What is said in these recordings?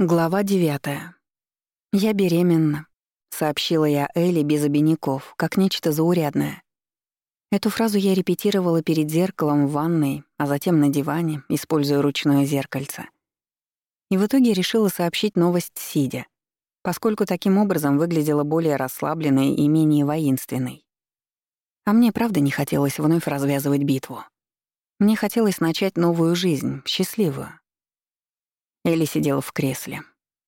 Глава девятая. «Я беременна», — сообщила я Элли без обиняков, как нечто заурядное. Эту фразу я репетировала перед зеркалом в ванной, а затем на диване, используя ручное зеркальце. И в итоге решила сообщить новость сидя, поскольку таким образом выглядела более расслабленной и менее воинственной. А мне правда не хотелось вновь развязывать битву. Мне хотелось начать новую жизнь, счастливую, Элли сидел в кресле.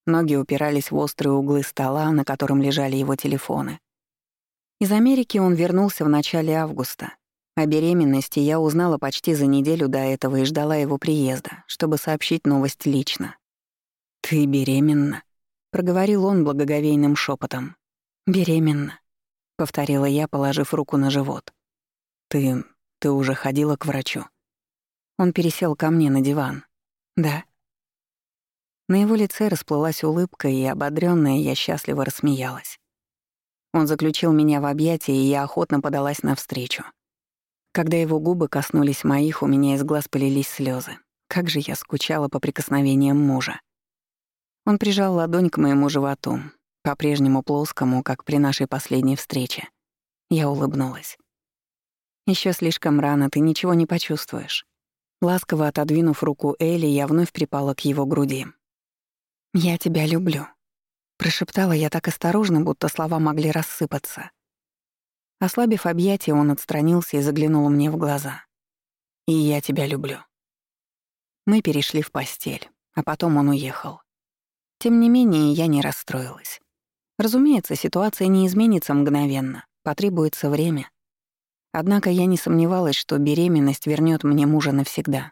Ноги упирались в острые углы стола, на котором лежали его телефоны. Из Америки он вернулся в начале августа. О беременности я узнала почти за неделю до этого и ждала его приезда, чтобы сообщить новость лично. «Ты беременна?» — проговорил он благоговейным шепотом. «Беременна», — повторила я, положив руку на живот. «Ты... ты уже ходила к врачу?» Он пересел ко мне на диван. «Да». На его лице расплылась улыбка, и, ободрённая, я счастливо рассмеялась. Он заключил меня в объятия, и я охотно подалась навстречу. Когда его губы коснулись моих, у меня из глаз полились слезы. Как же я скучала по прикосновениям мужа. Он прижал ладонь к моему животу, по-прежнему плоскому, как при нашей последней встрече. Я улыбнулась. Еще слишком рано, ты ничего не почувствуешь». Ласково отодвинув руку Элли, я вновь припала к его груди. «Я тебя люблю», — прошептала я так осторожно, будто слова могли рассыпаться. Ослабив объятия, он отстранился и заглянул мне в глаза. «И я тебя люблю». Мы перешли в постель, а потом он уехал. Тем не менее, я не расстроилась. Разумеется, ситуация не изменится мгновенно, потребуется время. Однако я не сомневалась, что беременность вернет мне мужа навсегда.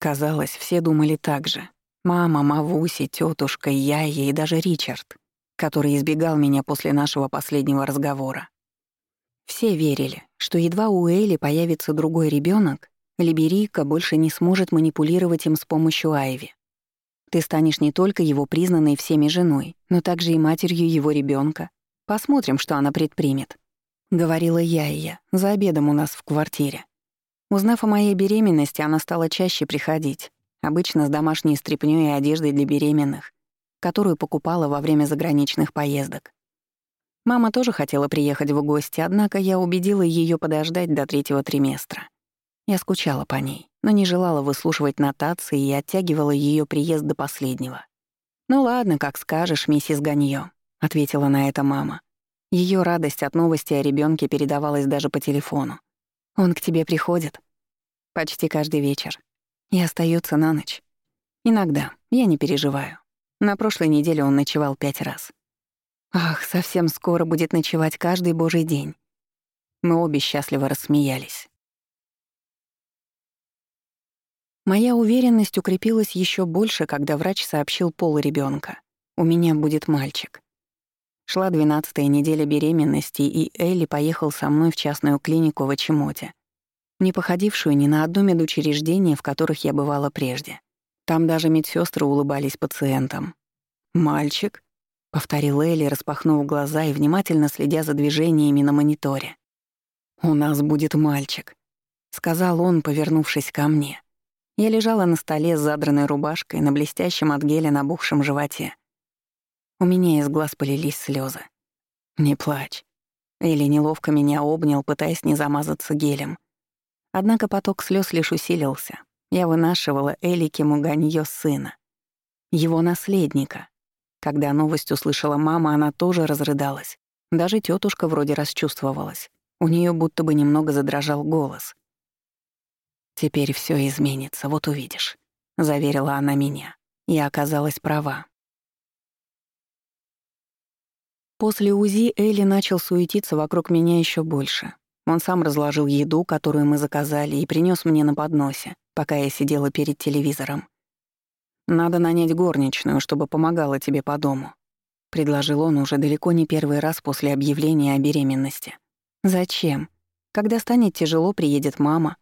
Казалось, все думали так же, Мама, Мавуси, тетушка, я и даже Ричард, который избегал меня после нашего последнего разговора. Все верили, что едва у Эли появится другой ребенок, Либерийка больше не сможет манипулировать им с помощью Айви. Ты станешь не только его признанной всеми женой, но также и матерью его ребенка. Посмотрим, что она предпримет», — говорила я я, за обедом у нас в квартире. Узнав о моей беременности, она стала чаще приходить, Обычно с домашней стряпнёй и одеждой для беременных, которую покупала во время заграничных поездок. Мама тоже хотела приехать в гости, однако я убедила её подождать до третьего триместра. Я скучала по ней, но не желала выслушивать нотации и оттягивала её приезд до последнего. «Ну ладно, как скажешь, миссис Ганьё», — ответила на это мама. Её радость от новости о ребёнке передавалась даже по телефону. «Он к тебе приходит?» «Почти каждый вечер. И остается на ночь. Иногда, я не переживаю. На прошлой неделе он ночевал пять раз. Ах, совсем скоро будет ночевать каждый божий день. Мы обе счастливо рассмеялись. Моя уверенность укрепилась еще больше, когда врач сообщил пол ребенка. У меня будет мальчик. Шла двенадцатая неделя беременности, и Элли поехал со мной в частную клинику в Ачимоте не походившую ни на одно медучреждение, в которых я бывала прежде. Там даже медсестры улыбались пациентам. «Мальчик?» — повторил Элли, распахнув глаза и внимательно следя за движениями на мониторе. «У нас будет мальчик», — сказал он, повернувшись ко мне. Я лежала на столе с задранной рубашкой на блестящем от геля набухшем животе. У меня из глаз полились слезы. «Не плачь». Элли неловко меня обнял, пытаясь не замазаться гелем. Однако поток слез лишь усилился. Я вынашивала Элики Муганьё сына, его наследника. Когда новость услышала мама, она тоже разрыдалась. Даже тетушка вроде расчувствовалась. У нее будто бы немного задрожал голос. «Теперь все изменится, вот увидишь», — заверила она меня. И оказалась права. После УЗИ Элли начал суетиться вокруг меня еще больше. Он сам разложил еду, которую мы заказали, и принес мне на подносе, пока я сидела перед телевизором. «Надо нанять горничную, чтобы помогала тебе по дому», — предложил он уже далеко не первый раз после объявления о беременности. «Зачем? Когда станет тяжело, приедет мама».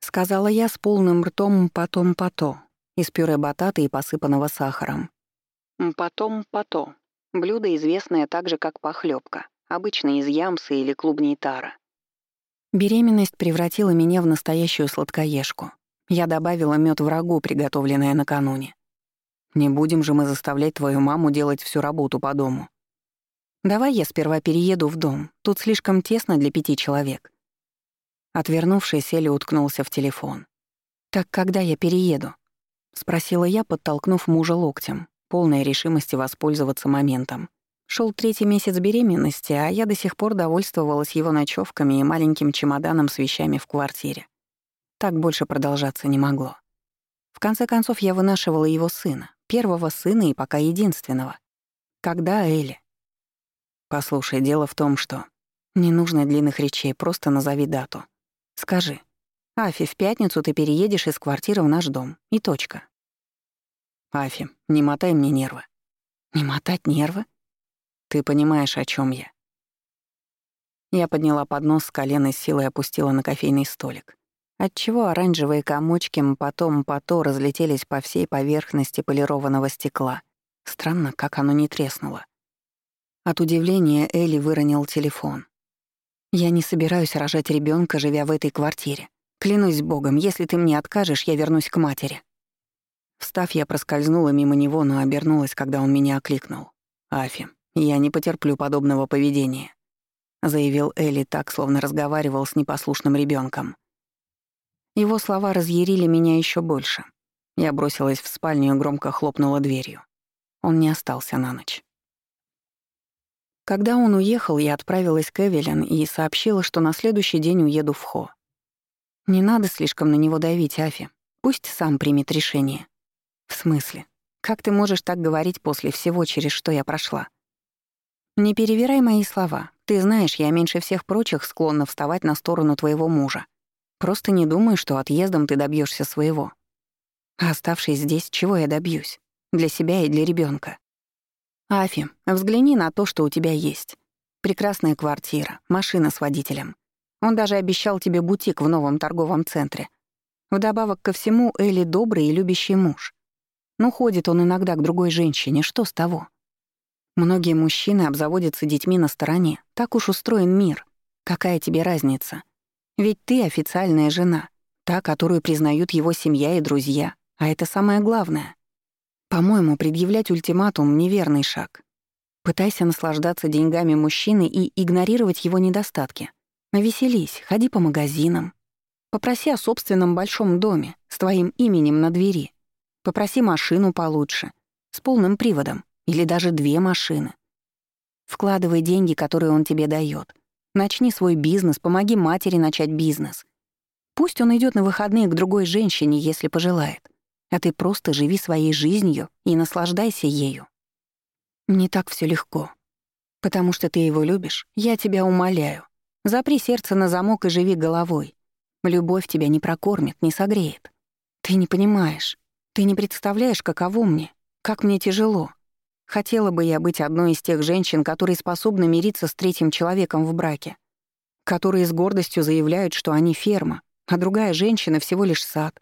Сказала я с полным ртом «потом-пото» из пюре батата и посыпанного сахаром. «Потом-пото» — блюдо, известное также как похлебка обычно из ямса или клубней тара. Беременность превратила меня в настоящую сладкоежку. Я добавила мед врагу, приготовленное накануне. Не будем же мы заставлять твою маму делать всю работу по дому. Давай я сперва перееду в дом. Тут слишком тесно для пяти человек. Отвернувшись, Элли уткнулся в телефон. «Так когда я перееду?» — спросила я, подтолкнув мужа локтем, полной решимости воспользоваться моментом. Шел третий месяц беременности, а я до сих пор довольствовалась его ночевками и маленьким чемоданом с вещами в квартире. Так больше продолжаться не могло. В конце концов, я вынашивала его сына, первого сына и пока единственного. Когда Элли? Послушай, дело в том, что... Не нужно длинных речей, просто назови дату. Скажи. Афи, в пятницу ты переедешь из квартиры в наш дом. И точка. Афи, не мотай мне нервы. Не мотать нервы? Ты понимаешь, о чем я. Я подняла поднос с колена и силой опустила на кофейный столик, отчего оранжевые комочки потом пото разлетелись по всей поверхности полированного стекла. Странно, как оно не треснуло. От удивления Элли выронил телефон. «Я не собираюсь рожать ребенка, живя в этой квартире. Клянусь богом, если ты мне откажешь, я вернусь к матери». Встав, я проскользнула мимо него, но обернулась, когда он меня окликнул. «Афи, «Я не потерплю подобного поведения», — заявил Элли так, словно разговаривал с непослушным ребенком. Его слова разъярили меня еще больше. Я бросилась в спальню и громко хлопнула дверью. Он не остался на ночь. Когда он уехал, я отправилась к Эвелин и сообщила, что на следующий день уеду в Хо. Не надо слишком на него давить, Афи. Пусть сам примет решение. В смысле? Как ты можешь так говорить после всего, через что я прошла? «Не перевирай мои слова. Ты знаешь, я меньше всех прочих склонна вставать на сторону твоего мужа. Просто не думай, что отъездом ты добьешься своего. Оставшись здесь, чего я добьюсь? Для себя и для ребенка. Афи, взгляни на то, что у тебя есть. Прекрасная квартира, машина с водителем. Он даже обещал тебе бутик в новом торговом центре. Вдобавок ко всему, Элли добрый и любящий муж. Но ходит он иногда к другой женщине, что с того? Многие мужчины обзаводятся детьми на стороне. Так уж устроен мир. Какая тебе разница? Ведь ты официальная жена, та, которую признают его семья и друзья. А это самое главное. По-моему, предъявлять ультиматум — неверный шаг. Пытайся наслаждаться деньгами мужчины и игнорировать его недостатки. Навеселись, ходи по магазинам. Попроси о собственном большом доме с твоим именем на двери. Попроси машину получше, с полным приводом. Или даже две машины. Вкладывай деньги, которые он тебе дает. Начни свой бизнес, помоги матери начать бизнес. Пусть он идет на выходные к другой женщине, если пожелает. А ты просто живи своей жизнью и наслаждайся ею. Не так все легко. Потому что ты его любишь, я тебя умоляю. Запри сердце на замок и живи головой. Любовь тебя не прокормит, не согреет. Ты не понимаешь. Ты не представляешь, каково мне, как мне тяжело. Хотела бы я быть одной из тех женщин, которые способны мириться с третьим человеком в браке, которые с гордостью заявляют, что они ферма, а другая женщина всего лишь сад.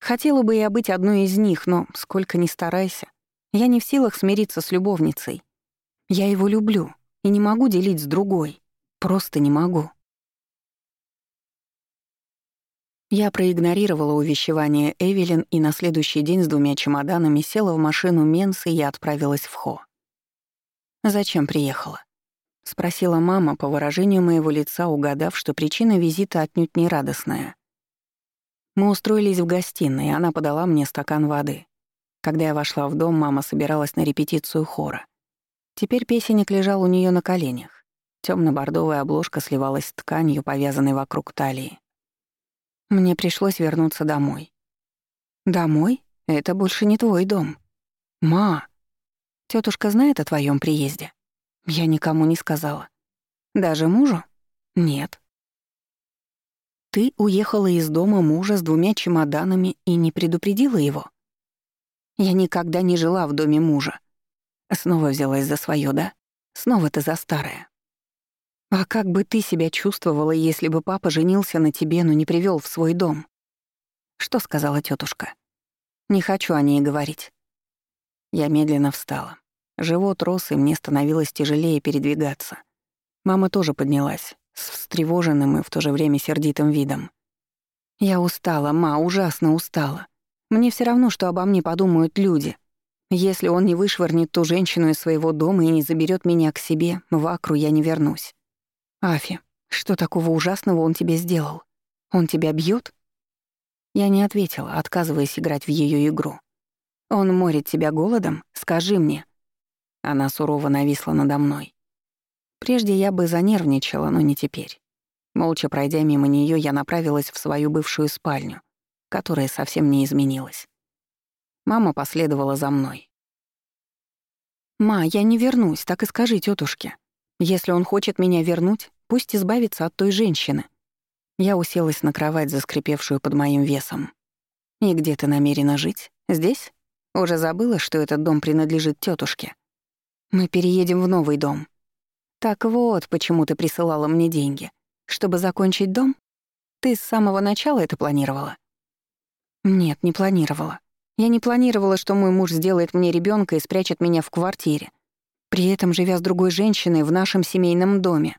Хотела бы я быть одной из них, но сколько ни старайся, я не в силах смириться с любовницей. Я его люблю и не могу делить с другой. Просто не могу. Я проигнорировала увещевание Эвелин и на следующий день с двумя чемоданами села в машину Менса и отправилась в Хо. «Зачем приехала?» — спросила мама по выражению моего лица, угадав, что причина визита отнюдь не радостная. Мы устроились в гостиной, и она подала мне стакан воды. Когда я вошла в дом, мама собиралась на репетицию хора. Теперь песенник лежал у нее на коленях. темно бордовая обложка сливалась с тканью, повязанной вокруг талии. Мне пришлось вернуться домой. Домой? Это больше не твой дом. Ма, тетушка знает о твоем приезде? Я никому не сказала. Даже мужу? Нет. Ты уехала из дома мужа с двумя чемоданами и не предупредила его? Я никогда не жила в доме мужа. Снова взялась за свое, да? Снова ты за старое. А как бы ты себя чувствовала, если бы папа женился на тебе, но не привел в свой дом? Что сказала тетушка? Не хочу о ней говорить. Я медленно встала. Живот рос, и мне становилось тяжелее передвигаться. Мама тоже поднялась, с встревоженным и в то же время сердитым видом. Я устала, ма, ужасно устала. Мне все равно, что обо мне подумают люди. Если он не вышвырнет ту женщину из своего дома и не заберет меня к себе, в Акру я не вернусь. Афи, что такого ужасного он тебе сделал? Он тебя бьет? Я не ответила, отказываясь играть в ее игру. Он морит тебя голодом? Скажи мне. Она сурово нависла надо мной. Прежде я бы занервничала, но не теперь. Молча пройдя мимо нее, я направилась в свою бывшую спальню, которая совсем не изменилась. Мама последовала за мной. «Ма, я не вернусь, так и скажи тетушке. Если он хочет меня вернуть, пусть избавится от той женщины». Я уселась на кровать, заскрипевшую под моим весом. «И где ты намерена жить? Здесь? Уже забыла, что этот дом принадлежит тетушке. Мы переедем в новый дом. Так вот, почему ты присылала мне деньги. Чтобы закончить дом? Ты с самого начала это планировала? Нет, не планировала. Я не планировала, что мой муж сделает мне ребенка и спрячет меня в квартире, при этом живя с другой женщиной в нашем семейном доме.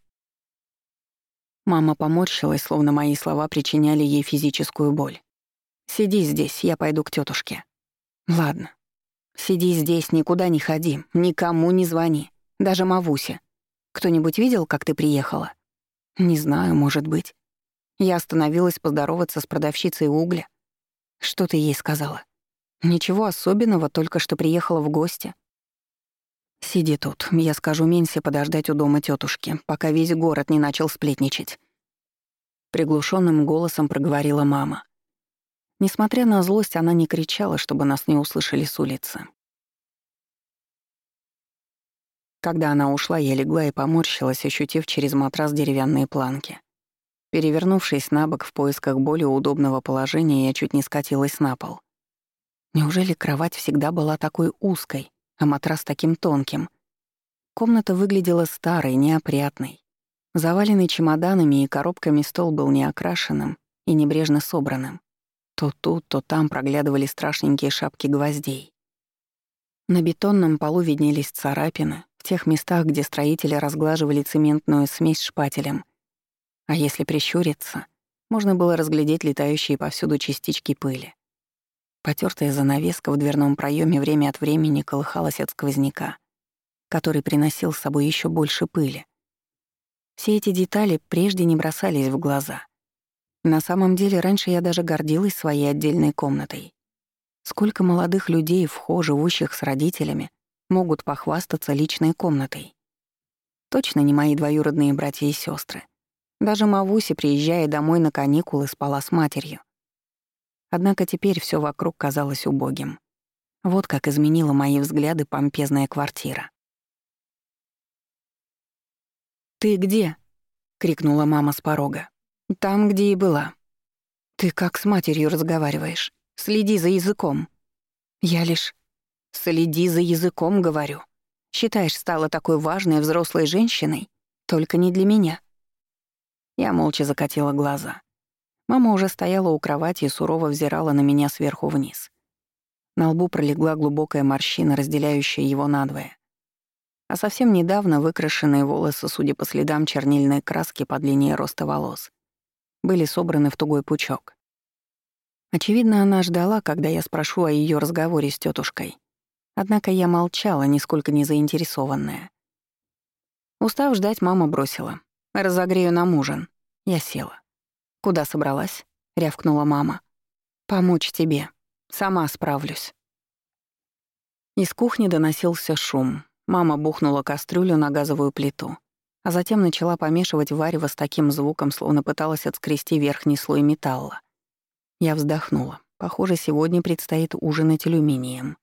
Мама поморщилась, словно мои слова причиняли ей физическую боль. «Сиди здесь, я пойду к тетушке. «Ладно. Сиди здесь, никуда не ходи, никому не звони, даже Мавусе. Кто-нибудь видел, как ты приехала?» «Не знаю, может быть». Я остановилась поздороваться с продавщицей угля. «Что ты ей сказала?» «Ничего особенного, только что приехала в гости». «Сиди тут, я скажу Менсе подождать у дома тетушки, пока весь город не начал сплетничать». Приглушенным голосом проговорила мама. Несмотря на злость, она не кричала, чтобы нас не услышали с улицы. Когда она ушла, я легла и поморщилась, ощутив через матрас деревянные планки. Перевернувшись на бок в поисках более удобного положения, я чуть не скатилась на пол. Неужели кровать всегда была такой узкой, а матрас таким тонким? Комната выглядела старой, неопрятной. Заваленный чемоданами и коробками стол был неокрашенным и небрежно собранным. То тут, то там проглядывали страшненькие шапки гвоздей. На бетонном полу виднелись царапины, в тех местах, где строители разглаживали цементную смесь шпателем. А если прищуриться, можно было разглядеть летающие повсюду частички пыли. Потертая занавеска в дверном проеме время от времени колыхалась от сквозняка, который приносил с собой еще больше пыли. Все эти детали прежде не бросались в глаза. На самом деле, раньше я даже гордилась своей отдельной комнатой. Сколько молодых людей в хо, живущих с родителями, могут похвастаться личной комнатой. Точно не мои двоюродные братья и сестры. Даже Мавуси, приезжая домой на каникулы, спала с матерью. Однако теперь все вокруг казалось убогим. Вот как изменила мои взгляды помпезная квартира. «Ты где?» — крикнула мама с порога. «Там, где и была». «Ты как с матерью разговариваешь? Следи за языком». «Я лишь...» «Следи за языком, говорю. Считаешь, стала такой важной взрослой женщиной? Только не для меня». Я молча закатила глаза. Мама уже стояла у кровати и сурово взирала на меня сверху вниз. На лбу пролегла глубокая морщина, разделяющая его надвое. А совсем недавно выкрашенные волосы, судя по следам чернильной краски под линией роста волос, были собраны в тугой пучок. Очевидно, она ждала, когда я спрошу о ее разговоре с тетушкой. Однако я молчала, нисколько не заинтересованная. Устав ждать, мама бросила. «Разогрею нам ужин». Я села. «Куда собралась?» — рявкнула мама. «Помочь тебе. Сама справлюсь». Из кухни доносился шум. Мама бухнула кастрюлю на газовую плиту, а затем начала помешивать варево с таким звуком, словно пыталась отскрести верхний слой металла. Я вздохнула. Похоже, сегодня предстоит ужинать алюминием.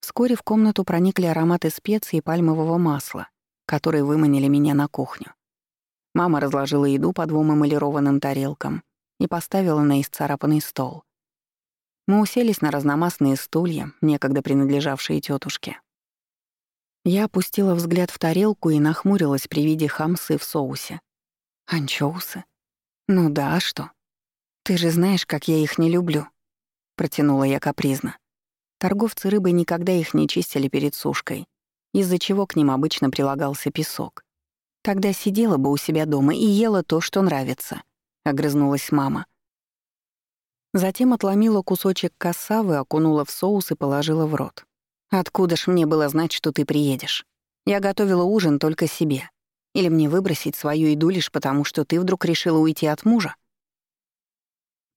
Вскоре в комнату проникли ароматы специй и пальмового масла, которые выманили меня на кухню. Мама разложила еду по двум эмалированным тарелкам и поставила на исцарапанный стол. Мы уселись на разномастные стулья, некогда принадлежавшие тетушке. Я опустила взгляд в тарелку и нахмурилась при виде хамсы в соусе. Анчоусы? Ну да, а что? Ты же знаешь, как я их не люблю. Протянула я капризно. Торговцы рыбой никогда их не чистили перед сушкой, из-за чего к ним обычно прилагался песок. Тогда сидела бы у себя дома и ела то, что нравится», — огрызнулась мама. Затем отломила кусочек кассавы, окунула в соус и положила в рот. «Откуда ж мне было знать, что ты приедешь? Я готовила ужин только себе. Или мне выбросить свою еду лишь потому, что ты вдруг решила уйти от мужа?»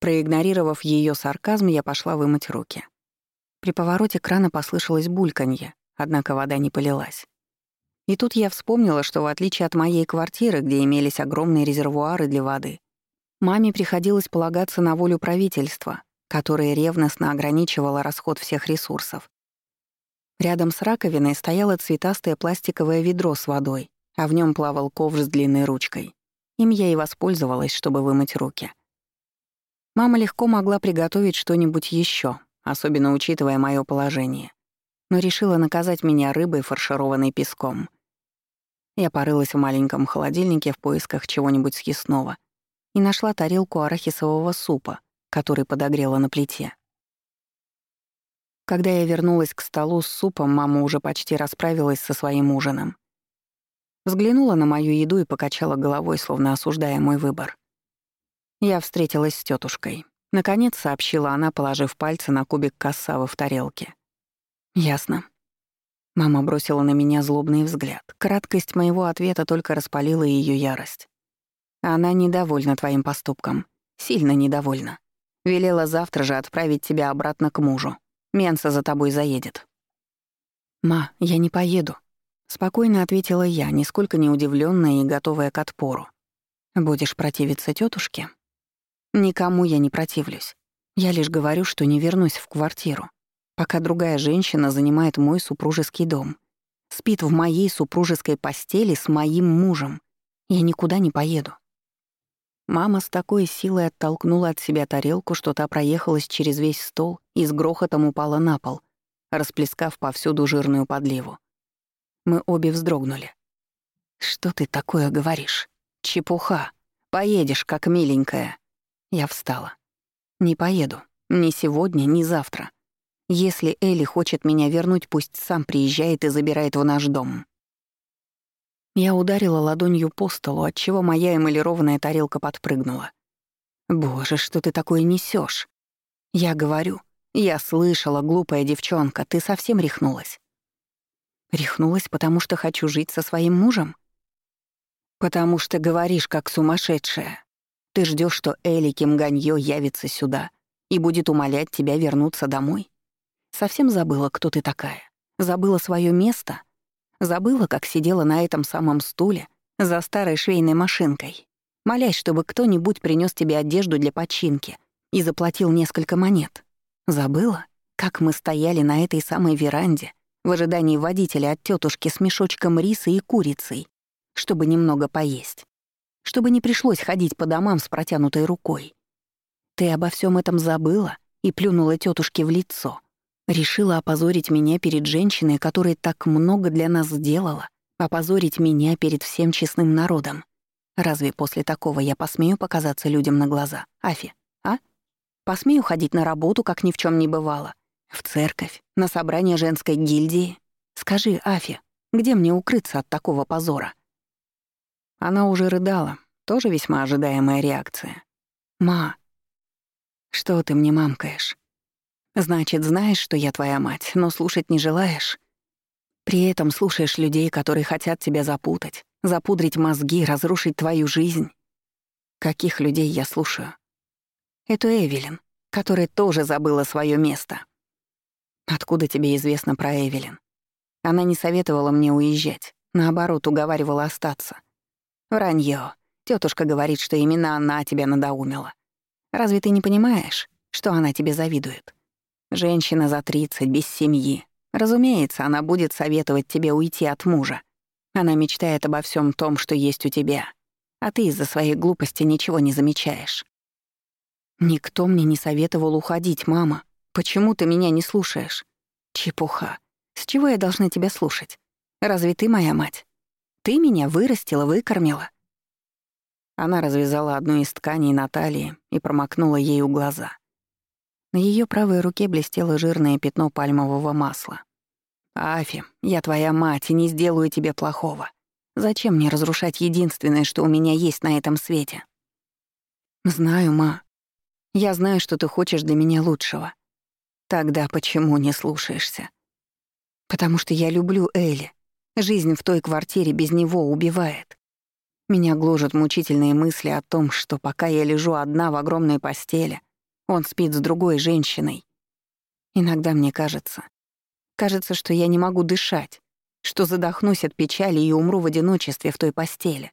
Проигнорировав ее сарказм, я пошла вымыть руки. При повороте крана послышалось бульканье, однако вода не полилась. И тут я вспомнила, что в отличие от моей квартиры, где имелись огромные резервуары для воды, маме приходилось полагаться на волю правительства, которое ревностно ограничивало расход всех ресурсов. Рядом с раковиной стояло цветастое пластиковое ведро с водой, а в нем плавал ковш с длинной ручкой. Им я и воспользовалась, чтобы вымыть руки. Мама легко могла приготовить что-нибудь еще, особенно учитывая мое положение, но решила наказать меня рыбой, фаршированной песком. Я порылась в маленьком холодильнике в поисках чего-нибудь съестного и нашла тарелку арахисового супа, который подогрела на плите. Когда я вернулась к столу с супом, мама уже почти расправилась со своим ужином. Взглянула на мою еду и покачала головой, словно осуждая мой выбор. Я встретилась с тетушкой. Наконец сообщила она, положив пальцы на кубик кассавы в тарелке. «Ясно». Мама бросила на меня злобный взгляд. Краткость моего ответа только распалила ее ярость. Она недовольна твоим поступком. Сильно недовольна. Велела завтра же отправить тебя обратно к мужу. Менса за тобой заедет. «Ма, я не поеду», — спокойно ответила я, нисколько не удивленная и готовая к отпору. «Будешь противиться тетушке? Никому я не противлюсь. Я лишь говорю, что не вернусь в квартиру, пока другая женщина занимает мой супружеский дом. Спит в моей супружеской постели с моим мужем. Я никуда не поеду. Мама с такой силой оттолкнула от себя тарелку, что та проехалась через весь стол и с грохотом упала на пол, расплескав повсюду жирную подливу. Мы обе вздрогнули. «Что ты такое говоришь? Чепуха. Поедешь, как миленькая». Я встала. «Не поеду. Ни сегодня, ни завтра. Если Элли хочет меня вернуть, пусть сам приезжает и забирает в наш дом». Я ударила ладонью по столу, отчего моя эмалированная тарелка подпрыгнула. «Боже, что ты такое несешь? Я говорю, я слышала, глупая девчонка, ты совсем рехнулась. Рехнулась, потому что хочу жить со своим мужем? Потому что говоришь, как сумасшедшая. Ты ждешь, что Элли Кимганьё явится сюда и будет умолять тебя вернуться домой? Совсем забыла, кто ты такая? Забыла свое место? Забыла, как сидела на этом самом стуле за старой швейной машинкой, молясь, чтобы кто-нибудь принес тебе одежду для починки и заплатил несколько монет? Забыла, как мы стояли на этой самой веранде в ожидании водителя от тетушки с мешочком риса и курицей, чтобы немного поесть? чтобы не пришлось ходить по домам с протянутой рукой. Ты обо всем этом забыла и плюнула тетушке в лицо. Решила опозорить меня перед женщиной, которая так много для нас сделала, опозорить меня перед всем честным народом. Разве после такого я посмею показаться людям на глаза, Афи, а? Посмею ходить на работу, как ни в чем не бывало? В церковь? На собрание женской гильдии? Скажи, Афи, где мне укрыться от такого позора? Она уже рыдала, тоже весьма ожидаемая реакция. «Ма, что ты мне мамкаешь? Значит, знаешь, что я твоя мать, но слушать не желаешь? При этом слушаешь людей, которые хотят тебя запутать, запудрить мозги, разрушить твою жизнь. Каких людей я слушаю? Эту Эвелин, которая тоже забыла свое место. Откуда тебе известно про Эвелин? Она не советовала мне уезжать, наоборот, уговаривала остаться. Вранье. Тетушка говорит, что именно она тебя надоумила. Разве ты не понимаешь, что она тебе завидует? Женщина за 30, без семьи. Разумеется, она будет советовать тебе уйти от мужа. Она мечтает обо всем том, что есть у тебя. А ты из-за своей глупости ничего не замечаешь. Никто мне не советовал уходить, мама. Почему ты меня не слушаешь? Чепуха. С чего я должна тебя слушать? Разве ты моя мать? Ты меня вырастила, выкормила». Она развязала одну из тканей на талии и промокнула ею глаза. На ее правой руке блестело жирное пятно пальмового масла. «Афи, я твоя мать и не сделаю тебе плохого. Зачем мне разрушать единственное, что у меня есть на этом свете?» «Знаю, ма». Я знаю, что ты хочешь для меня лучшего. Тогда почему не слушаешься? Потому что я люблю Элли. Жизнь в той квартире без него убивает. Меня гложат мучительные мысли о том, что пока я лежу одна в огромной постели, он спит с другой женщиной. Иногда мне кажется, кажется, что я не могу дышать, что задохнусь от печали и умру в одиночестве в той постели.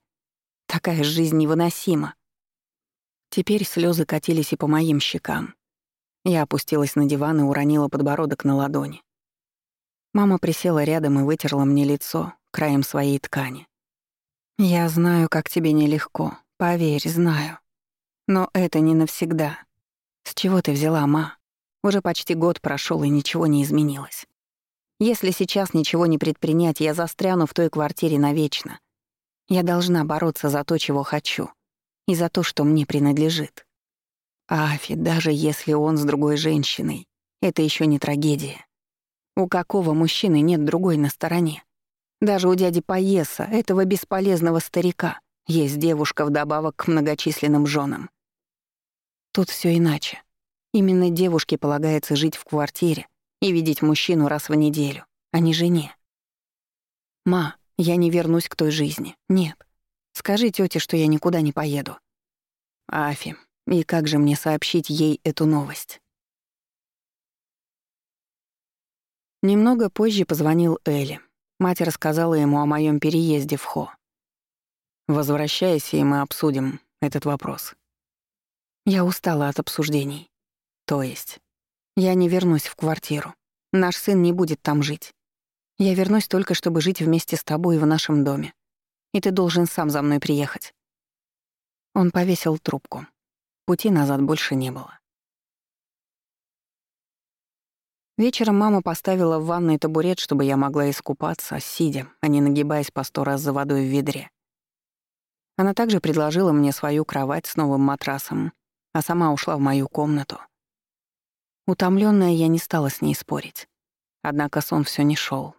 Такая жизнь невыносима. Теперь слезы катились и по моим щекам. Я опустилась на диван и уронила подбородок на ладони. Мама присела рядом и вытерла мне лицо краем своей ткани. «Я знаю, как тебе нелегко. Поверь, знаю. Но это не навсегда. С чего ты взяла, ма? Уже почти год прошел и ничего не изменилось. Если сейчас ничего не предпринять, я застряну в той квартире навечно. Я должна бороться за то, чего хочу, и за то, что мне принадлежит. Афи, даже если он с другой женщиной, это еще не трагедия. У какого мужчины нет другой на стороне? Даже у дяди Паеса, этого бесполезного старика, есть девушка вдобавок к многочисленным женам. Тут все иначе. Именно девушке полагается жить в квартире и видеть мужчину раз в неделю, а не жене. «Ма, я не вернусь к той жизни. Нет. Скажи тете, что я никуда не поеду». «Афи, и как же мне сообщить ей эту новость?» Немного позже позвонил Элли. Мать рассказала ему о моем переезде в Хо. «Возвращайся, и мы обсудим этот вопрос». Я устала от обсуждений. То есть, я не вернусь в квартиру. Наш сын не будет там жить. Я вернусь только, чтобы жить вместе с тобой в нашем доме. И ты должен сам за мной приехать. Он повесил трубку. Пути назад больше не было. Вечером мама поставила в ванной табурет, чтобы я могла искупаться, сидя, а не нагибаясь по сто раз за водой в ведре. Она также предложила мне свою кровать с новым матрасом, а сама ушла в мою комнату. Утомленная, я не стала с ней спорить. Однако сон все не шел.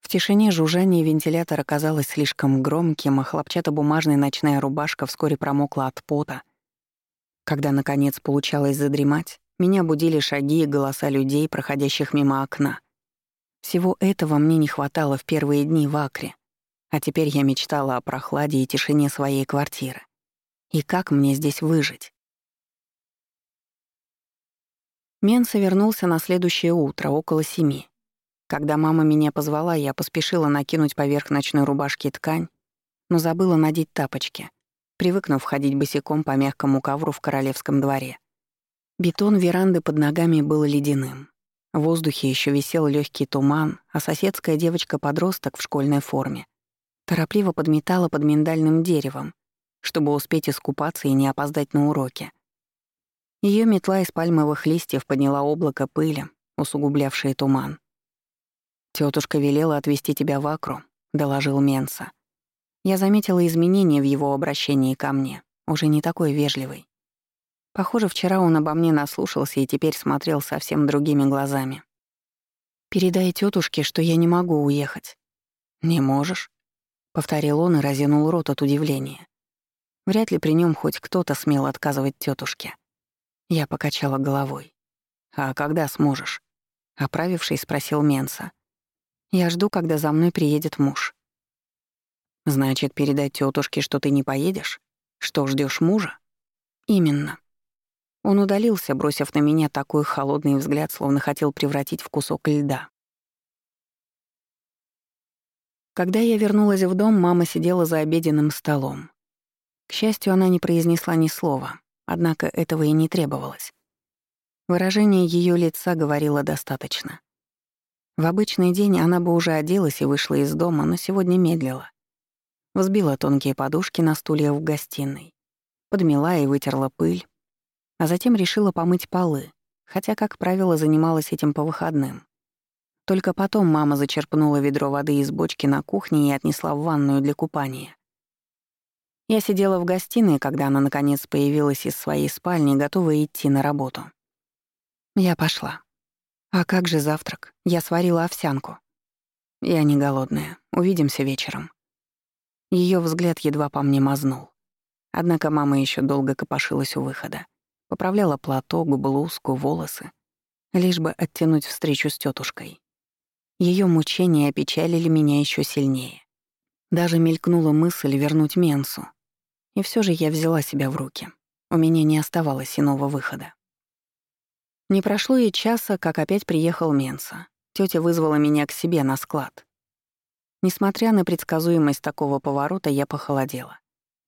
В тишине жужжание вентилятора казалось слишком громким, а хлопчатобумажная ночная рубашка вскоре промокла от пота. Когда, наконец, получалось задремать, меня будили шаги и голоса людей, проходящих мимо окна. Всего этого мне не хватало в первые дни в Акре, а теперь я мечтала о прохладе и тишине своей квартиры. И как мне здесь выжить? Менса вернулся на следующее утро, около семи. Когда мама меня позвала, я поспешила накинуть поверх ночной рубашки ткань, но забыла надеть тапочки, привыкнув ходить босиком по мягкому ковру в королевском дворе. Бетон веранды под ногами был ледяным. В воздухе еще висел легкий туман, а соседская девочка-подросток в школьной форме торопливо подметала под миндальным деревом, чтобы успеть искупаться и не опоздать на уроки. Ее метла из пальмовых листьев подняла облако пыли, усугублявшее туман. Тетушка велела отвезти тебя в Акру», — доложил Менса. Я заметила изменения в его обращении ко мне, уже не такой вежливый. Похоже, вчера он обо мне наслушался и теперь смотрел совсем другими глазами. «Передай тетушке, что я не могу уехать». «Не можешь?» — повторил он и разинул рот от удивления. Вряд ли при нем хоть кто-то смел отказывать тетушке. Я покачала головой. «А когда сможешь?» Оправившись, спросил Менса. «Я жду, когда за мной приедет муж». «Значит, передать тетушке, что ты не поедешь? Что, ждешь мужа?» «Именно». Он удалился, бросив на меня такой холодный взгляд, словно хотел превратить в кусок льда. Когда я вернулась в дом, мама сидела за обеденным столом. К счастью, она не произнесла ни слова. Однако этого и не требовалось. Выражение ее лица говорило достаточно. В обычный день она бы уже оделась и вышла из дома, но сегодня медлила. Взбила тонкие подушки на стульях в гостиной, подмела и вытерла пыль, а затем решила помыть полы, хотя, как правило, занималась этим по выходным. Только потом мама зачерпнула ведро воды из бочки на кухне и отнесла в ванную для купания. Я сидела в гостиной, когда она наконец появилась из своей спальни, готовая идти на работу. Я пошла. А как же завтрак? Я сварила овсянку. Я не голодная. Увидимся вечером. Ее взгляд едва по мне мазнул. Однако мама еще долго копошилась у выхода. Поправляла платок, блузку, волосы, лишь бы оттянуть встречу с тетушкой. Ее мучения опечалили меня еще сильнее. Даже мелькнула мысль вернуть Менсу. И все же я взяла себя в руки. У меня не оставалось иного выхода. Не прошло и часа, как опять приехал Менса. Тетя вызвала меня к себе на склад. Несмотря на предсказуемость такого поворота, я похолодела.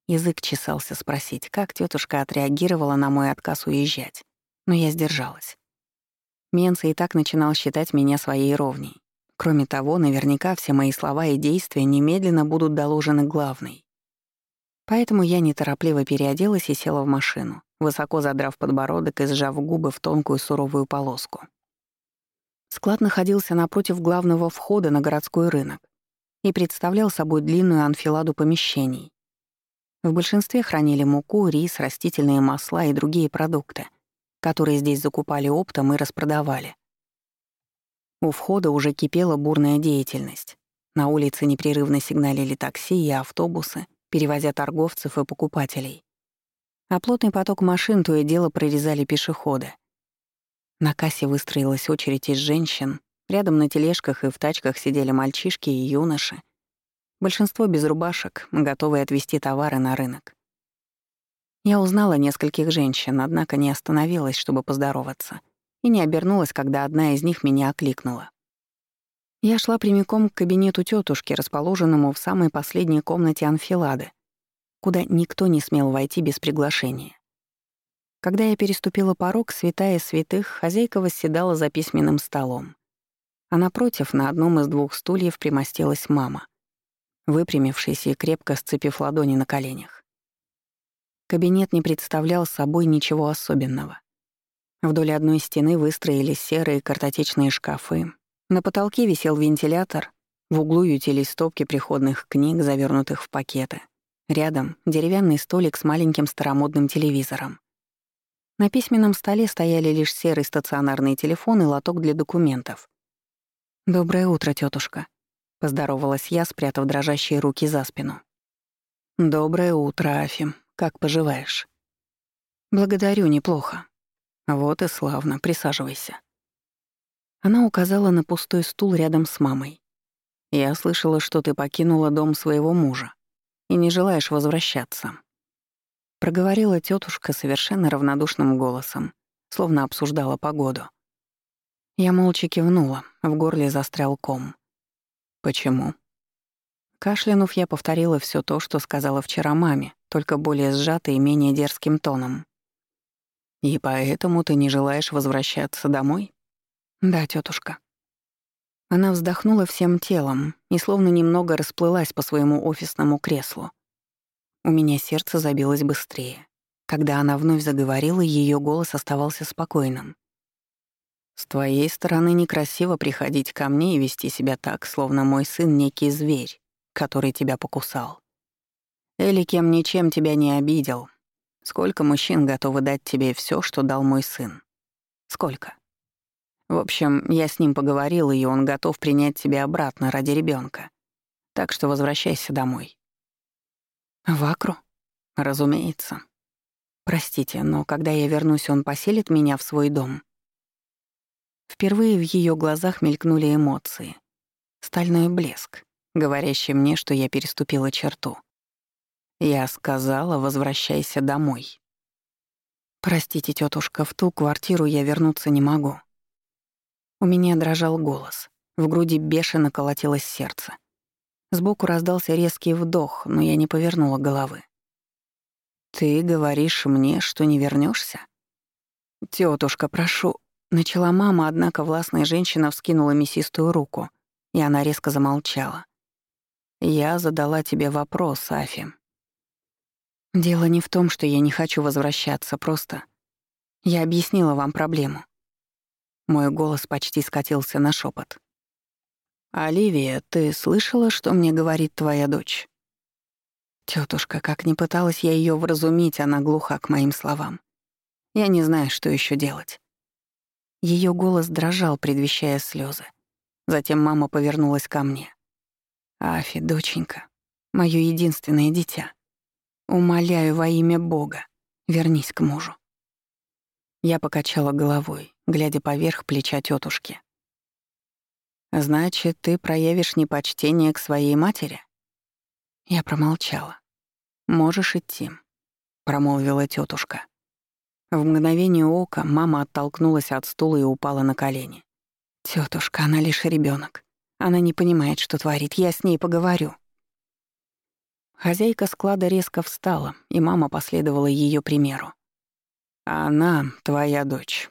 Язык чесался спросить, как тетушка отреагировала на мой отказ уезжать. Но я сдержалась. Менса и так начинал считать меня своей ровней. Кроме того, наверняка все мои слова и действия немедленно будут доложены главной. Поэтому я неторопливо переоделась и села в машину, высоко задрав подбородок и сжав губы в тонкую суровую полоску. Склад находился напротив главного входа на городской рынок и представлял собой длинную анфиладу помещений. В большинстве хранили муку, рис, растительные масла и другие продукты, которые здесь закупали оптом и распродавали. У входа уже кипела бурная деятельность. На улице непрерывно сигналили такси и автобусы, перевозя торговцев и покупателей. А плотный поток машин то и дело прорезали пешеходы. На кассе выстроилась очередь из женщин, рядом на тележках и в тачках сидели мальчишки и юноши. Большинство без рубашек, готовые отвезти товары на рынок. Я узнала нескольких женщин, однако не остановилась, чтобы поздороваться — и не обернулась, когда одна из них меня окликнула. Я шла прямиком к кабинету тетушки, расположенному в самой последней комнате анфилады, куда никто не смел войти без приглашения. Когда я переступила порог, святая святых, хозяйка восседала за письменным столом. А напротив, на одном из двух стульев примостилась мама, выпрямившись и крепко сцепив ладони на коленях. Кабинет не представлял собой ничего особенного. Вдоль одной стены выстроились серые картотечные шкафы. На потолке висел вентилятор, в углу ютились стопки приходных книг, завернутых в пакеты. Рядом — деревянный столик с маленьким старомодным телевизором. На письменном столе стояли лишь серый стационарный телефон и лоток для документов. «Доброе утро, тетушка, поздоровалась я, спрятав дрожащие руки за спину. «Доброе утро, Афим. Как поживаешь?» «Благодарю, неплохо», «Вот и славно, присаживайся». Она указала на пустой стул рядом с мамой. «Я слышала, что ты покинула дом своего мужа и не желаешь возвращаться». Проговорила тетушка совершенно равнодушным голосом, словно обсуждала погоду. Я молча кивнула, в горле застрял ком. «Почему?» Кашлянув, я повторила все то, что сказала вчера маме, только более сжато и менее дерзким тоном. «И поэтому ты не желаешь возвращаться домой?» «Да, тетушка. Она вздохнула всем телом и словно немного расплылась по своему офисному креслу. У меня сердце забилось быстрее. Когда она вновь заговорила, ее голос оставался спокойным. «С твоей стороны некрасиво приходить ко мне и вести себя так, словно мой сын — некий зверь, который тебя покусал. Или кем ничем тебя не обидел, Сколько мужчин готовы дать тебе все, что дал мой сын? Сколько? В общем, я с ним поговорил, и он готов принять тебя обратно ради ребенка. Так что возвращайся домой. В Акру? Разумеется. Простите, но когда я вернусь, он поселит меня в свой дом. Впервые в ее глазах мелькнули эмоции. Стальной блеск, говорящий мне, что я переступила черту. Я сказала, возвращайся домой. Простите, тетушка, в ту квартиру я вернуться не могу. У меня дрожал голос. В груди бешено колотилось сердце. Сбоку раздался резкий вдох, но я не повернула головы. «Ты говоришь мне, что не вернешься? Тетушка, прошу...» Начала мама, однако властная женщина вскинула мясистую руку, и она резко замолчала. «Я задала тебе вопрос, Афи. Дело не в том, что я не хочу возвращаться, просто я объяснила вам проблему. Мой голос почти скатился на шепот. «Оливия, ты слышала, что мне говорит твоя дочь?» Тетушка, как ни пыталась я ее вразумить, она глуха к моим словам. Я не знаю, что еще делать. Ее голос дрожал, предвещая слезы. Затем мама повернулась ко мне. «Афи, доченька, мое единственное дитя. Умоляю во имя Бога, вернись к мужу. Я покачала головой, глядя поверх плеча тетушки. «Значит, ты проявишь непочтение к своей матери?» Я промолчала. «Можешь идти», — промолвила тетушка. В мгновение ока мама оттолкнулась от стула и упала на колени. Тетушка, она лишь ребенок. Она не понимает, что творит. Я с ней поговорю». Хозяйка склада резко встала, и мама последовала ее примеру. «Она твоя дочь».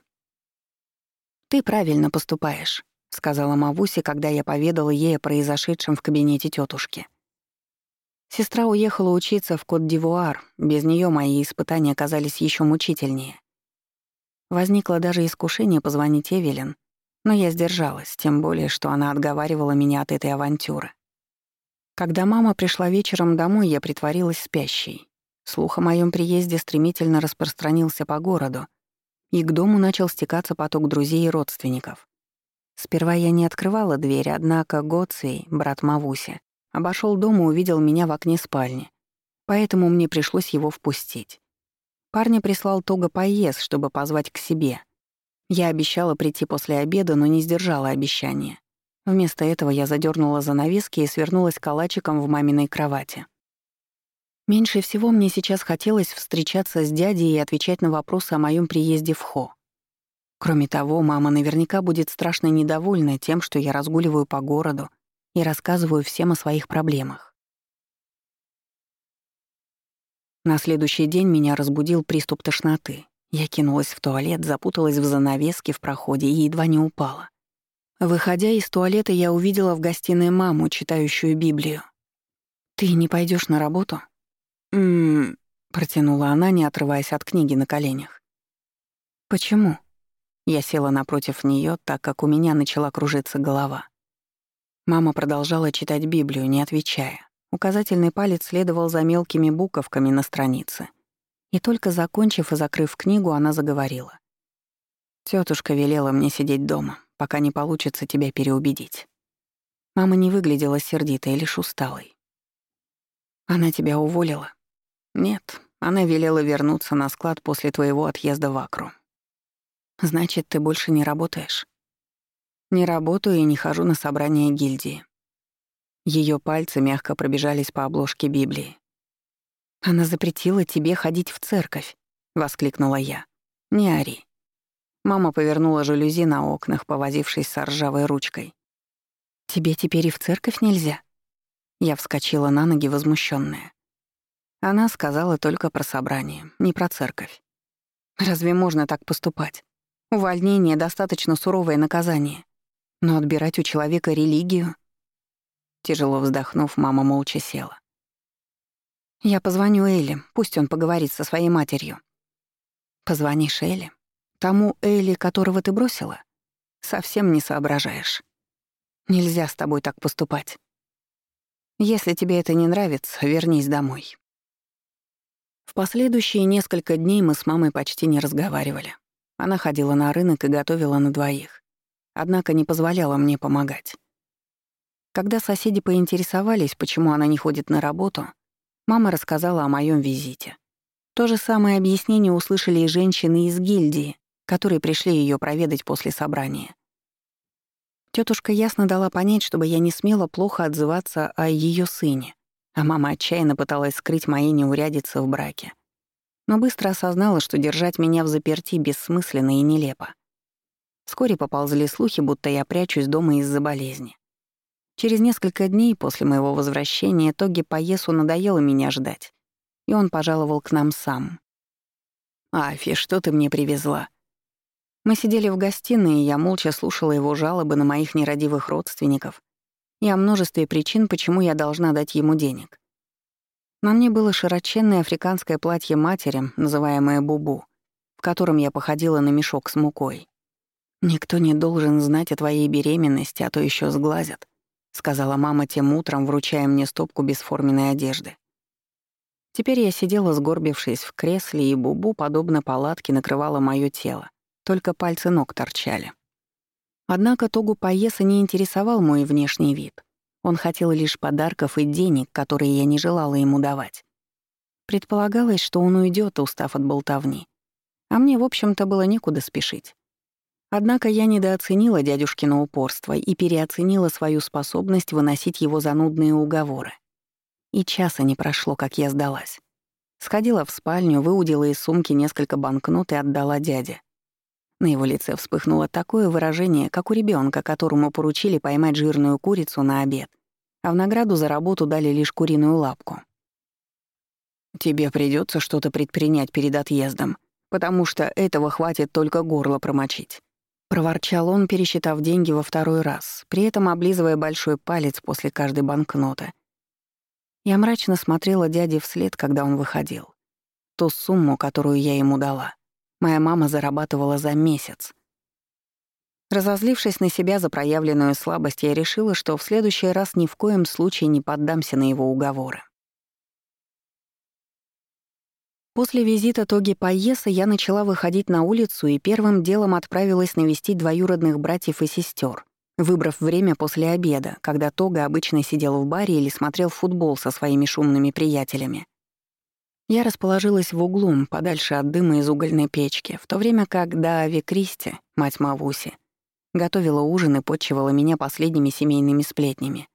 «Ты правильно поступаешь», — сказала Мавуси, когда я поведала ей о произошедшем в кабинете тетушки. Сестра уехала учиться в Кот-д'Ивуар, без нее мои испытания казались еще мучительнее. Возникло даже искушение позвонить Эвелин, но я сдержалась, тем более, что она отговаривала меня от этой авантюры. Когда мама пришла вечером домой, я притворилась спящей. Слух о моем приезде стремительно распространился по городу, и к дому начал стекаться поток друзей и родственников. Сперва я не открывала дверь, однако Гоцвей, брат Мавуси, обошел дом и увидел меня в окне спальни, поэтому мне пришлось его впустить. Парня прислал Тога Паес, чтобы позвать к себе. Я обещала прийти после обеда, но не сдержала обещания. Вместо этого я задернула занавески и свернулась калачиком в маминой кровати. Меньше всего мне сейчас хотелось встречаться с дядей и отвечать на вопросы о моем приезде в Хо. Кроме того, мама наверняка будет страшно недовольна тем, что я разгуливаю по городу и рассказываю всем о своих проблемах. На следующий день меня разбудил приступ тошноты. Я кинулась в туалет, запуталась в занавеске в проходе и едва не упала. Выходя из туалета, я увидела в гостиной маму, читающую Библию. «Ты не пойдешь на работу?» «М-м-м», протянула она, не отрываясь от книги на коленях. «Почему?» Я села напротив нее, так как у меня начала кружиться голова. Мама продолжала читать Библию, не отвечая. Указательный палец следовал за мелкими буковками на странице. И только закончив и закрыв книгу, она заговорила. Тетушка велела мне сидеть дома, пока не получится тебя переубедить. Мама не выглядела сердитой, лишь усталой. Она тебя уволила? Нет, она велела вернуться на склад после твоего отъезда в Акру. Значит, ты больше не работаешь? Не работаю и не хожу на собрания гильдии. Ее пальцы мягко пробежались по обложке Библии. «Она запретила тебе ходить в церковь», — воскликнула я. «Не ори». Мама повернула жалюзи на окнах, повозившись с ржавой ручкой. «Тебе теперь и в церковь нельзя?» Я вскочила на ноги, возмущенная. Она сказала только про собрание, не про церковь. Разве можно так поступать? Увольнение — достаточно суровое наказание. Но отбирать у человека религию... Тяжело вздохнув, мама молча села. «Я позвоню Элли, пусть он поговорит со своей матерью». «Позвонишь Элли? Тому Элли, которого ты бросила? Совсем не соображаешь. Нельзя с тобой так поступать. Если тебе это не нравится, вернись домой». В последующие несколько дней мы с мамой почти не разговаривали. Она ходила на рынок и готовила на двоих. Однако не позволяла мне помогать. Когда соседи поинтересовались, почему она не ходит на работу, мама рассказала о моем визите. То же самое объяснение услышали и женщины из гильдии, которые пришли ее проведать после собрания. Тетушка ясно дала понять, чтобы я не смела плохо отзываться о ее сыне, а мама отчаянно пыталась скрыть мои неурядицы в браке. Но быстро осознала, что держать меня в заперти бессмысленно и нелепо. Вскоре поползли слухи, будто я прячусь дома из-за болезни. Через несколько дней после моего возвращения Тоги Паесу надоело меня ждать, и он пожаловал к нам сам. «Афи, что ты мне привезла?» Мы сидели в гостиной, и я молча слушала его жалобы на моих нерадивых родственников и о множестве причин, почему я должна дать ему денег. На мне было широченное африканское платье матери, называемое «бубу», в котором я походила на мешок с мукой. «Никто не должен знать о твоей беременности, а то еще сглазят», — сказала мама тем утром, вручая мне стопку бесформенной одежды. Теперь я сидела, сгорбившись в кресле, и Бубу, подобно палатке, накрывала моё тело. Только пальцы ног торчали. Однако Тогу Паеса не интересовал мой внешний вид. Он хотел лишь подарков и денег, которые я не желала ему давать. Предполагалось, что он уйдет, устав от болтовни. А мне, в общем-то, было некуда спешить. Однако я недооценила дядюшкино упорство и переоценила свою способность выносить его занудные уговоры. И часа не прошло, как я сдалась. Сходила в спальню, выудила из сумки несколько банкнот и отдала дяде. На его лице вспыхнуло такое выражение, как у ребенка, которому поручили поймать жирную курицу на обед, а в награду за работу дали лишь куриную лапку. «Тебе придется что-то предпринять перед отъездом, потому что этого хватит только горло промочить», Проворчал он, пересчитав деньги во второй раз, при этом облизывая большой палец после каждой банкноты. Я мрачно смотрела дяде вслед, когда он выходил. Ту сумму, которую я ему дала, моя мама зарабатывала за месяц. Разозлившись на себя за проявленную слабость, я решила, что в следующий раз ни в коем случае не поддамся на его уговоры. После визита Тоги Паеса я начала выходить на улицу и первым делом отправилась навестить двоюродных братьев и сестер, выбрав время после обеда, когда Тога обычно сидел в баре или смотрел футбол со своими шумными приятелями. Я расположилась в углу, подальше от дыма из угольной печки, в то время как Даави Кристи, мать Мавуси, готовила ужин и подчивала меня последними семейными сплетнями.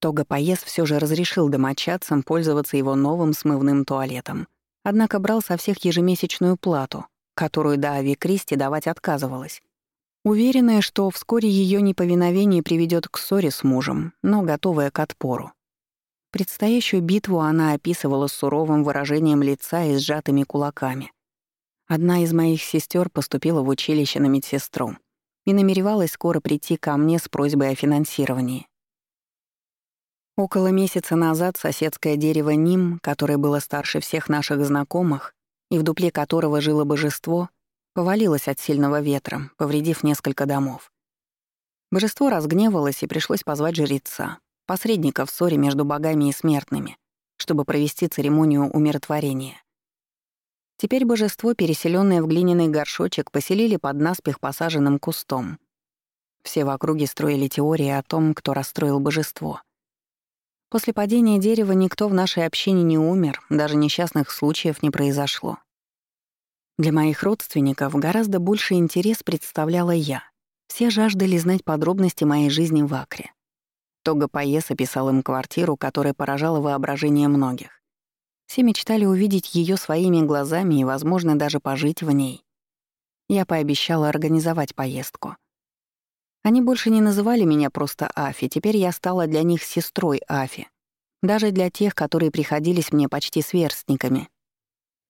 Тога Паес все же разрешил домочадцам пользоваться его новым смывным туалетом — Однако брал со всех ежемесячную плату, которую Дави Кристи давать отказывалась. Уверенная, что вскоре ее неповиновение приведет к ссоре с мужем, но готовая к отпору. Предстоящую битву она описывала суровым выражением лица и сжатыми кулаками. Одна из моих сестер поступила в училище на медсестру и намеревалась скоро прийти ко мне с просьбой о финансировании. Около месяца назад соседское дерево Ним, которое было старше всех наших знакомых и в дупле которого жило божество, повалилось от сильного ветра, повредив несколько домов. Божество разгневалось и пришлось позвать жреца, посредника в ссоре между богами и смертными, чтобы провести церемонию умиротворения. Теперь божество, переселенное в глиняный горшочек, поселили под наспех посаженным кустом. Все в округе строили теории о том, кто расстроил божество — После падения дерева никто в нашей общине не умер, даже несчастных случаев не произошло. Для моих родственников гораздо больше интерес представляла я. Все жаждали знать подробности моей жизни в Акре. Тога Паес описал им квартиру, которая поражала воображение многих. Все мечтали увидеть ее своими глазами и, возможно, даже пожить в ней. Я пообещала организовать поездку — они больше не называли меня просто Афи, теперь я стала для них сестрой Афи. Даже для тех, которые приходились мне почти сверстниками.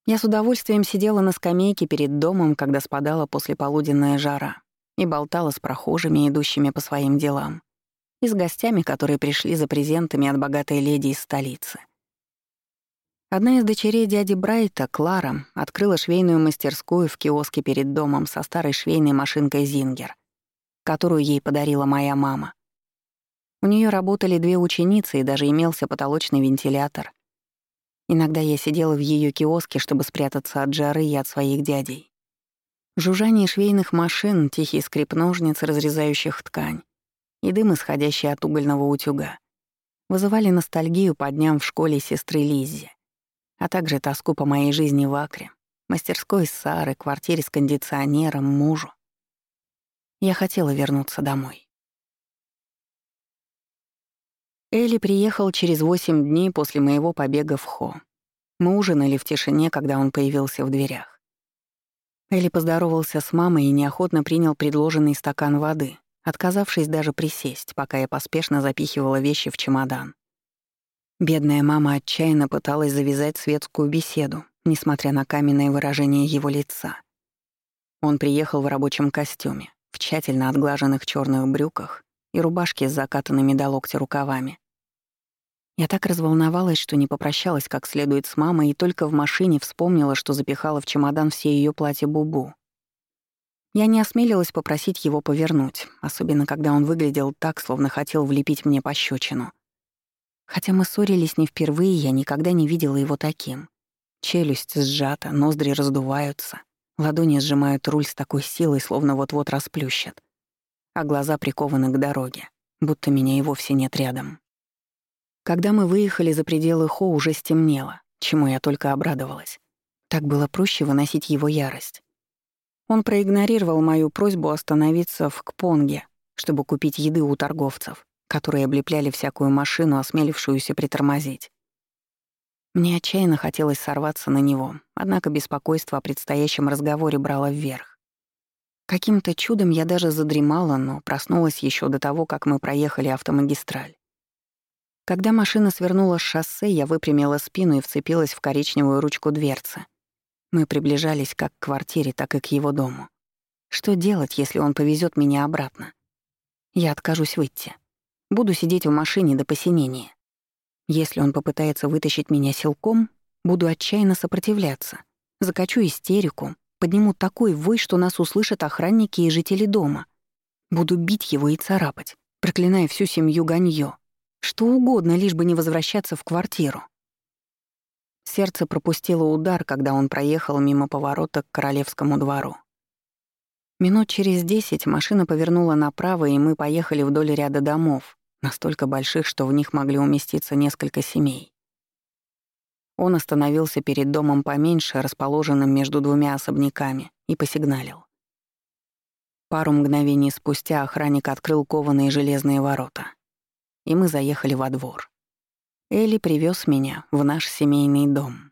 Я с удовольствием сидела на скамейке перед домом, когда спадала после полуденная жара, и болтала с прохожими, идущими по своим делам, и с гостями, которые пришли за презентами от богатой леди из столицы. Одна из дочерей дяди Брайта, Клара, открыла швейную мастерскую в киоске перед домом со старой швейной машинкой «Зингер», которую ей подарила моя мама. У нее работали две ученицы и даже имелся потолочный вентилятор. Иногда я сидела в ее киоске, чтобы спрятаться от жары и от своих дядей. Жужжание швейных машин, тихий скрип ножниц, разрезающих ткань, и дым, исходящий от угольного утюга, вызывали ностальгию по дням в школе сестры Лиззи, а также тоску по моей жизни в Акре, мастерской Сары, квартире с кондиционером, мужу. Я хотела вернуться домой. Элли приехал через восемь дней после моего побега в Хо. Мы ужинали в тишине, когда он появился в дверях. Элли поздоровался с мамой и неохотно принял предложенный стакан воды, отказавшись даже присесть, пока я поспешно запихивала вещи в чемодан. Бедная мама отчаянно пыталась завязать светскую беседу, несмотря на каменное выражение его лица. Он приехал в рабочем костюме, в тщательно отглаженных черных брюках и рубашке с закатанными до локтя рукавами. Я так разволновалась, что не попрощалась как следует с мамой и только в машине вспомнила, что запихала в чемодан все ее платья Бубу. Я не осмелилась попросить его повернуть, особенно когда он выглядел так, словно хотел влепить мне пощечину. Хотя мы ссорились не впервые, я никогда не видела его таким. Челюсть сжата, ноздри раздуваются. Ладони сжимают руль с такой силой, словно вот-вот расплющат. А глаза прикованы к дороге, будто меня и вовсе нет рядом. Когда мы выехали за пределы Хо, уже стемнело, чему я только обрадовалась. Так было проще выносить его ярость. Он проигнорировал мою просьбу остановиться в Кпонге, чтобы купить еды у торговцев, которые облепляли всякую машину, осмелившуюся притормозить. Мне отчаянно хотелось сорваться на него, однако беспокойство о предстоящем разговоре брало вверх. Каким-то чудом я даже задремала, но проснулась еще до того, как мы проехали автомагистраль. Когда машина свернула с шоссе, я выпрямила спину и вцепилась в коричневую ручку дверцы. Мы приближались как к квартире, так и к его дому. Что делать, если он повезет меня обратно? Я откажусь выйти. Буду сидеть в машине до посинения. Если он попытается вытащить меня силком, буду отчаянно сопротивляться. Закачу истерику, подниму такой вой, что нас услышат охранники и жители дома. Буду бить его и царапать, проклиная всю семью Ганьё. Что угодно, лишь бы не возвращаться в квартиру. Сердце пропустило удар, когда он проехал мимо поворота к королевскому двору. Минут через десять машина повернула направо, и мы поехали вдоль ряда домов, настолько больших, что в них могли уместиться несколько семей. Он остановился перед домом поменьше, расположенным между двумя особняками, и посигналил. Пару мгновений спустя охранник открыл кованые железные ворота, и мы заехали во двор. Элли привез меня в наш семейный дом.